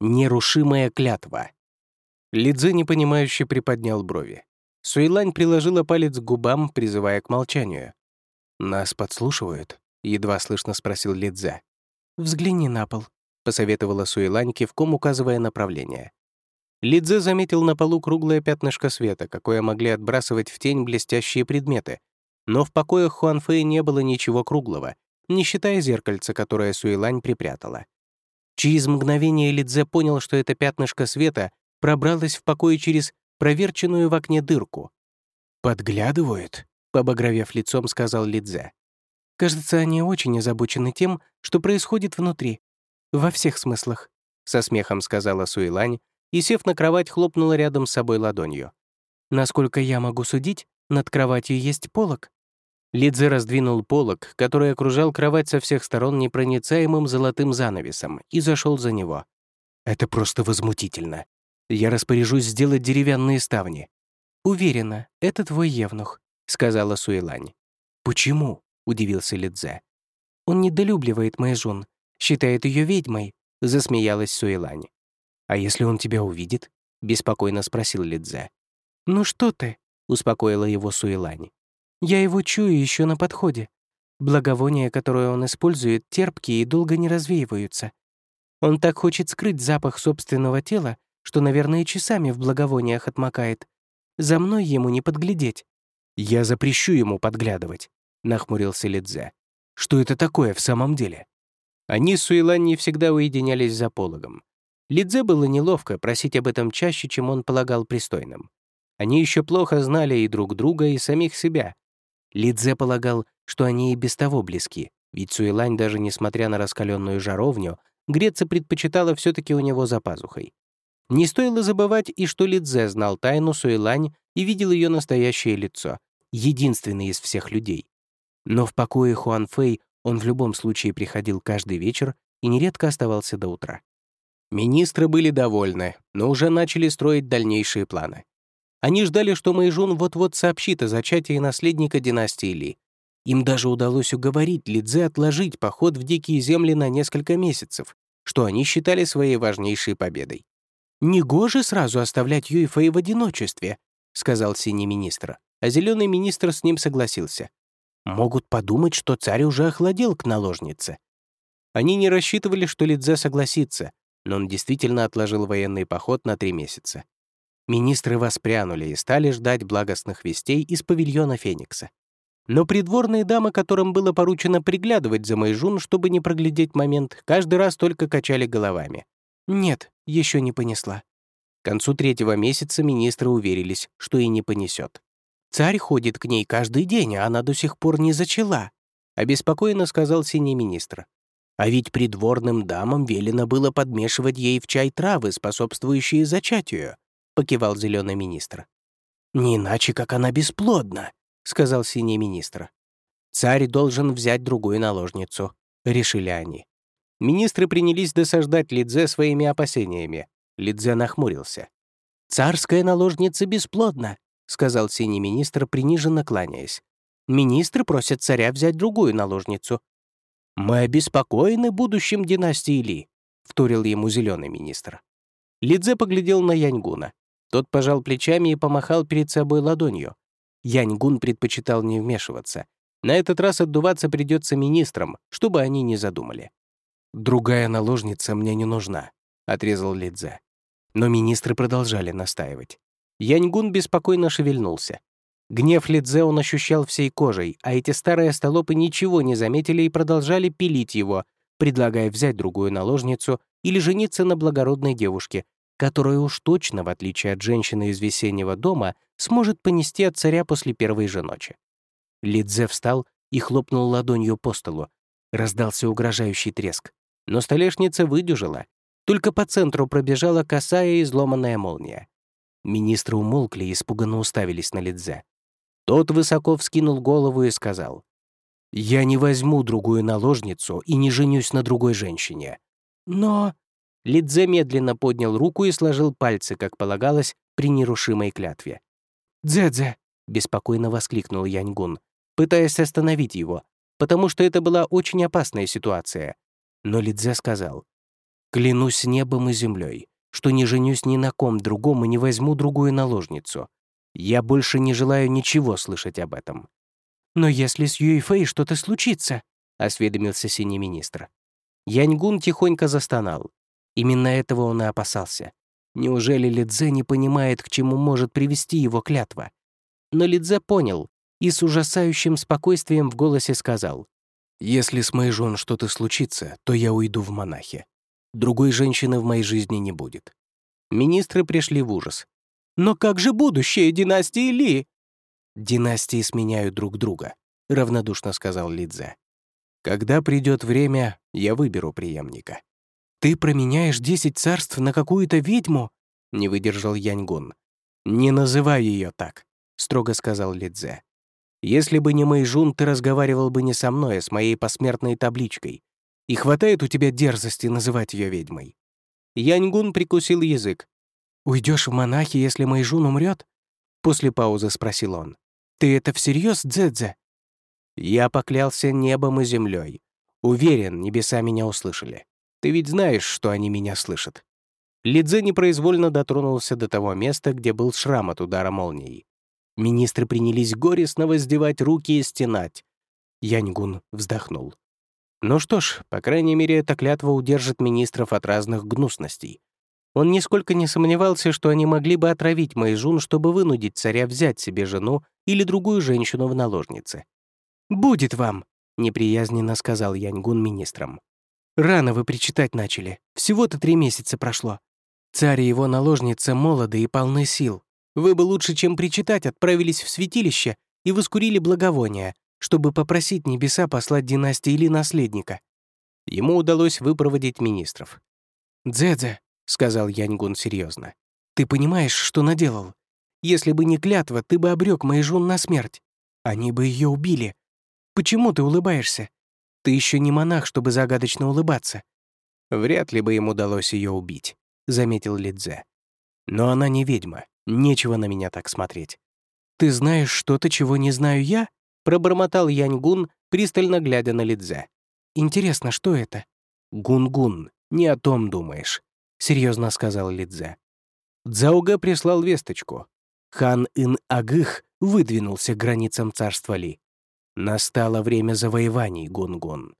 Нерушимая клятва. Лидзе непонимающе приподнял брови. Суэлань приложила палец к губам, призывая к молчанию. «Нас подслушивают?» — едва слышно спросил Лидзе. «Взгляни на пол», — посоветовала Суэлань, кивком указывая направление. Лидзе заметил на полу круглое пятнышко света, какое могли отбрасывать в тень блестящие предметы. Но в покоях Хуанфэя не было ничего круглого, не считая зеркальца, которое Суэлань припрятала. Через мгновение Лидзе понял, что это пятнышко света пробралось в покое через проверченную в окне дырку. «Подглядывают?» — побагровев лицом, сказал Лидзе. «Кажется, они очень озабочены тем, что происходит внутри. Во всех смыслах», — со смехом сказала Суэлань и, сев на кровать, хлопнула рядом с собой ладонью. «Насколько я могу судить, над кроватью есть полок. Лидзе раздвинул полог, который окружал кровать со всех сторон непроницаемым золотым занавесом, и зашел за него. «Это просто возмутительно. Я распоряжусь сделать деревянные ставни». «Уверена, это твой евнух», — сказала Суэлань. «Почему?» — удивился Лидзе. «Он недолюбливает Мэйжун, считает ее ведьмой», — засмеялась Суэлань. «А если он тебя увидит?» — беспокойно спросил Лидзе. «Ну что ты?» — успокоила его Суэлань. Я его чую еще на подходе. Благовония, которые он использует, терпкие и долго не развеиваются. Он так хочет скрыть запах собственного тела, что, наверное, часами в благовониях отмокает. За мной ему не подглядеть. «Я запрещу ему подглядывать», — нахмурился Лидзе. «Что это такое в самом деле?» Они с Суэлань не всегда уединялись за пологом. Лидзе было неловко просить об этом чаще, чем он полагал пристойным. Они еще плохо знали и друг друга, и самих себя, Лидзе полагал, что они и без того близки, ведь Суэлань, даже несмотря на раскаленную жаровню, греться предпочитала все таки у него за пазухой. Не стоило забывать и что Лидзе знал тайну Суэлань и видел ее настоящее лицо, единственный из всех людей. Но в покое Хуан Фэй он в любом случае приходил каждый вечер и нередко оставался до утра. Министры были довольны, но уже начали строить дальнейшие планы. Они ждали, что Мэйжун вот-вот сообщит о зачатии наследника династии Ли. Им даже удалось уговорить Лидзе отложить поход в дикие земли на несколько месяцев, что они считали своей важнейшей победой. «Негоже сразу оставлять Юйфэй в одиночестве», — сказал синий министр, а зеленый министр с ним согласился. «Могут подумать, что царь уже охладел к наложнице». Они не рассчитывали, что Лидзе согласится, но он действительно отложил военный поход на три месяца. Министры воспрянули и стали ждать благостных вестей из павильона Феникса. Но придворные дамы, которым было поручено приглядывать за Мэйжун, чтобы не проглядеть момент, каждый раз только качали головами. «Нет, еще не понесла». К концу третьего месяца министры уверились, что и не понесет. «Царь ходит к ней каждый день, а она до сих пор не зачала», обеспокоенно сказал синий министр. А ведь придворным дамам велено было подмешивать ей в чай травы, способствующие зачатию покивал зеленый министр. «Не иначе, как она бесплодна», — сказал синий министр. «Царь должен взять другую наложницу», — решили они. Министры принялись досаждать Лидзе своими опасениями. Лидзе нахмурился. «Царская наложница бесплодна», — сказал синий министр, приниженно кланяясь. «Министры просят царя взять другую наложницу». «Мы обеспокоены будущим династии Ли», — вторил ему зеленый министр. Лидзе поглядел на Яньгуна. Тот пожал плечами и помахал перед собой ладонью. Яньгун предпочитал не вмешиваться. На этот раз отдуваться придется министрам, чтобы они не задумали. «Другая наложница мне не нужна», — отрезал Лидзе. Но министры продолжали настаивать. Яньгун беспокойно шевельнулся. Гнев Лидзе он ощущал всей кожей, а эти старые столопы ничего не заметили и продолжали пилить его, предлагая взять другую наложницу или жениться на благородной девушке, которую уж точно, в отличие от женщины из весеннего дома, сможет понести от царя после первой же ночи. Лидзе встал и хлопнул ладонью по столу. Раздался угрожающий треск. Но столешница выдержала. Только по центру пробежала косая изломанная молния. Министры умолкли и испуганно уставились на Лидзе. Тот высоко вскинул голову и сказал, «Я не возьму другую наложницу и не женюсь на другой женщине». «Но...» Лидзе медленно поднял руку и сложил пальцы, как полагалось, при нерушимой клятве. «Дзэ-дзэ!» — беспокойно воскликнул Яньгун, пытаясь остановить его, потому что это была очень опасная ситуация. Но Лидзе сказал, Клянусь небом и землей, что не женюсь ни на ком другом и не возьму другую наложницу. Я больше не желаю ничего слышать об этом». «Но если с Юйфэй что-то случится», — осведомился синий министр. Яньгун тихонько застонал. Именно этого он и опасался. Неужели Лидзе не понимает, к чему может привести его клятва? Но Лидзе понял и с ужасающим спокойствием в голосе сказал, «Если с моей жен что-то случится, то я уйду в монахи. Другой женщины в моей жизни не будет». Министры пришли в ужас. «Но как же будущее династии Ли?» «Династии сменяют друг друга», — равнодушно сказал Лидзе. «Когда придет время, я выберу преемника». «Ты променяешь десять царств на какую-то ведьму?» — не выдержал Яньгун. «Не называй ее так», — строго сказал Лидзе. «Если бы не Мэйжун, ты разговаривал бы не со мной, а с моей посмертной табличкой. И хватает у тебя дерзости называть ее ведьмой». Яньгун прикусил язык. Уйдешь в монахи, если Мэйжун умрет? После паузы спросил он. «Ты это всерьез, Дзэдзе?» Я поклялся небом и землей. Уверен, небеса меня услышали. Ты ведь знаешь, что они меня слышат. Лидзе непроизвольно дотронулся до того места, где был шрам от удара молнией. Министры принялись горестно воздевать руки и стенать. Яньгун вздохнул. Ну что ж, по крайней мере, эта клятва удержит министров от разных гнусностей. Он нисколько не сомневался, что они могли бы отравить Мэйжун, чтобы вынудить царя взять себе жену или другую женщину в наложнице. «Будет вам», — неприязненно сказал Яньгун министрам. «Рано вы причитать начали. Всего-то три месяца прошло. Царь и его наложница молоды и полны сил. Вы бы лучше, чем причитать, отправились в святилище и воскурили благовония, чтобы попросить небеса послать династии или наследника». Ему удалось выпроводить министров. «Дзэдзе», — сказал Яньгун серьезно, «ты понимаешь, что наделал? Если бы не клятва, ты бы обрек мои жен на смерть. Они бы ее убили. Почему ты улыбаешься? Ты еще не монах, чтобы загадочно улыбаться». «Вряд ли бы им удалось ее убить», — заметил Лидзе. «Но она не ведьма. Нечего на меня так смотреть». «Ты знаешь что-то, чего не знаю я?» — пробормотал Яньгун, пристально глядя на Лидзе. «Интересно, что это?» «Гун-гун, не о том думаешь», — серьезно сказал Лидзе. Дзауга прислал весточку. Хан Ин-Агых выдвинулся к границам царства Ли. Настало время завоеваний, Гун-Гун.